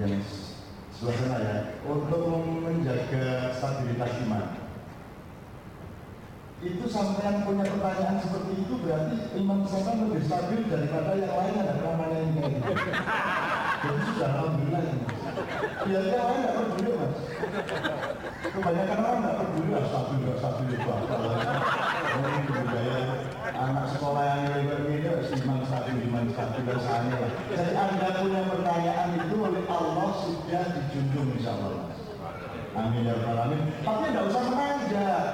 yang sebelah sana ya untuk menjaga stabilitas iman itu sampean punya pertanyaan seperti itu berarti iman sampean lebih stabil daripada yang lain ada namanya yang gitu. Jadi sudah alhamdulillah ini. Biasanya orang nggak peduli mas. Kebanyakan orang nggak peduli lah stabil nggak stabil itu apa. Ini budaya anak sekolah yang lebar ini harus iman stabil iman stabil dan sana lah. Jadi anda punya pertanyaan sudah dijunjung insya Allah. Amin ya rabbal alamin. Tapi nggak usah menanjak.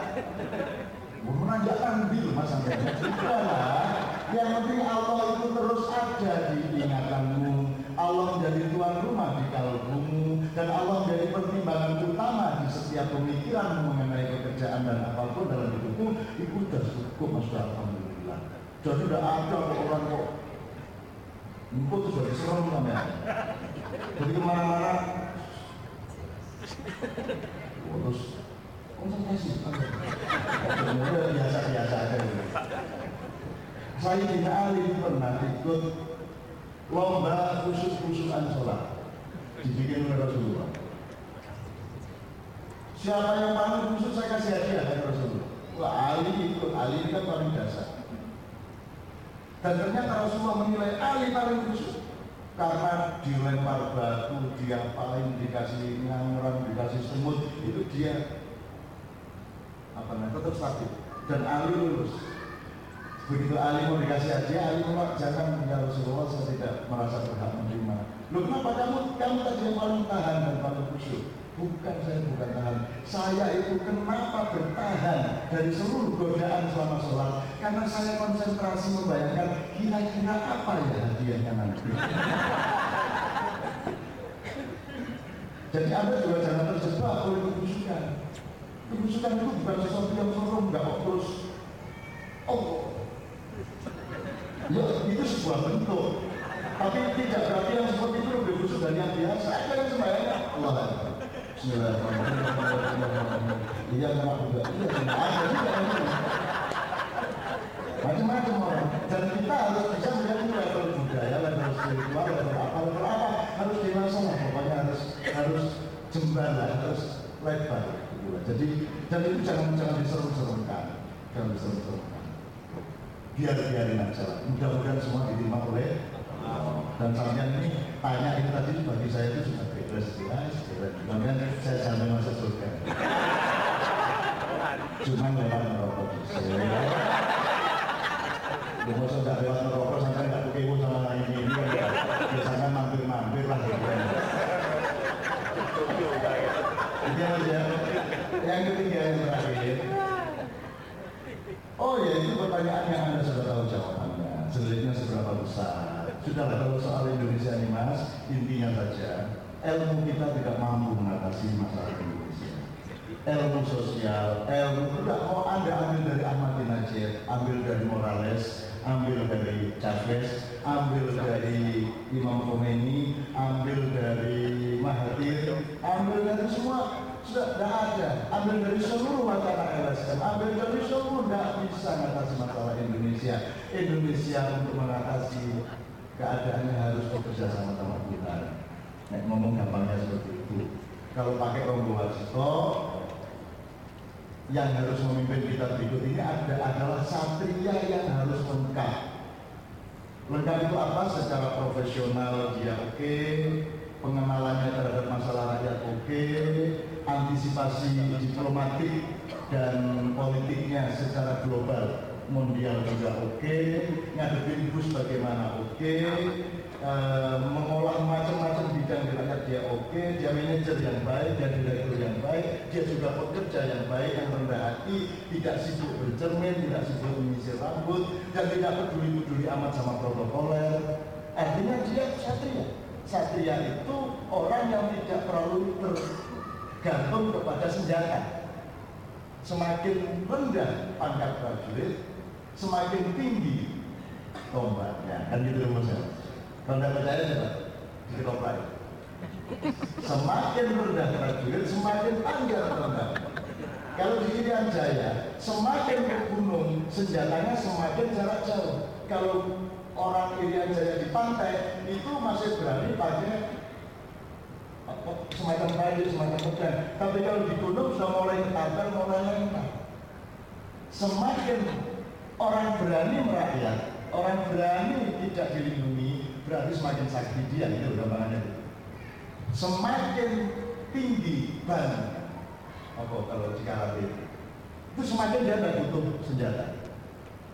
Menanjak ambil mas sampai lah. Yang penting Allah itu terus ada di ingatanmu. Allah menjadi tuan rumah di kalbumu dan Allah menjadi pertimbangan utama di setiap pemikiran mengenai pekerjaan dan apa pun dalam hidupmu itu sudah cukup mas alhamdulillah. Jadi tidak ada orang kok Empuk tuh sudah diserang namanya. Jadi ke mana-mana terus konsentrasi. Udah biasa-biasa aja gitu. saya tidak Ali pernah ikut lomba khusus-khususan sholat. Dibikin oleh Rasulullah. Siapa yang paling khusus saya kasih hadiah dari Rasulullah. Wah Ali ikut. Ali ini kan paling dasar. Dan ternyata Rasulullah menilai Ali paling khusus karena dilempar batu dia paling dikasih ngamuran dikasih semut itu dia. Apa namanya? Tetap stabil. Dan Ali lulus begitu Ali mau dikasih hadiah Ali menolak jangan ya Rasulullah saya tidak merasa berhak menerima. Lu kenapa kamu kamu tadi yang paling tahan dan paling khusyuk? Bukan saya bukan tahan. Saya itu kenapa bertahan dari seluruh godaan selama sholat karena saya konsentrasi membayangkan kira-kira apa ya hadiahnya nanti. Jadi anda juga jangan terjebak oleh kekhusyukan kekhusyukan itu bukan sesuatu yang serem nggak kok terus oh. Ya itu sebuah bentuk. Tapi tidak berarti yang seperti itu lebih khusyuk dari yang biasa. Ada yang sembahyangnya Allah Bismillahirrahmanirrahim. Iya sama juga. Iya sama ada juga Macam-macam orang. Dan kita harus bisa melihat ini level budaya, level spiritual, level apa, level apa. Harus dewasa lah. Pokoknya harus harus jembar lah, harus lebar. Jadi dan itu jangan jangan diseru-serukan, jangan diseru-serukan. Biar biarin aja lah. Mudah-mudahan semua diterima oleh dan sampean ini tanya ini tadi bagi saya itu sudah bebas jelas bebas. Kemudian saya sampai masuk surga. Cuma lewat merokok. Kalau sudah lewat merokok sampai nggak kekewu sama lain ini kan biasanya mampir-mampir lah gitu Yang ketiga yang terakhir. Oh ya itu pertanyaan yang anda sudah tahu jawabannya. Selitnya seberapa besar? Sudahlah kalau soal Indonesia ini mas Intinya saja Ilmu kita tidak mampu mengatasi masalah Indonesia. Ilmu sosial Ilmu tidak mau anda ambil dari Ahmad Najib Ambil dari Morales Ambil dari Chavez Ambil dari Imam Khomeini Ambil dari Mahathir Ambil dari semua tidak ada. Ambil dari seluruh wacana LSM ambil dari seluruh tidak bisa mengatasi masalah Indonesia. Indonesia untuk mengatasi keadaannya harus bekerja sama sama kita. Nah, ngomong gampangnya seperti itu. Kalau pakai Rombong Warsito yang harus memimpin kita berikut ini ada adalah satria yang harus lengkap. Lengkap itu apa? Secara profesional dia oke okay, pengenalannya terhadap masalah rakyat oke antisipasi diplomatik dan politiknya secara global. Mondial juga oke okay, ngadepin bus bagaimana oke okay, uh, mengolah macam-macam bidang di rakyat dia oke okay, dia manajer yang baik dia direktur yang baik dia juga pekerja yang baik yang rendah hati tidak sibuk bercermin tidak sibuk menyisir rambut dan tidak peduli-peduli amat sama protokoler. Artinya dia satria satria itu orang yang tidak terlalu tergantung kepada senjata. Semakin rendah pangkat prajurit semakin tinggi tombaknya. Kan gitu rumusnya kalau tidak percaya coba di tombak semakin rendah prajurit semakin panjang tombak. Kalau di Irian Jaya semakin ke gunung senjatanya semakin jarak jauh. Kalau orang Irian Jaya di pantai itu masih berani pakai semacam kayu, semacam pedang. Tapi kalau di sudah mulai ketatar, mulai lengkap. Semakin orang berani merakyat, orang berani tidak dilindungi, berarti semakin sakit dia, itu gambarannya. Semakin tinggi ban, apa kalau di itu semakin dia tidak butuh senjata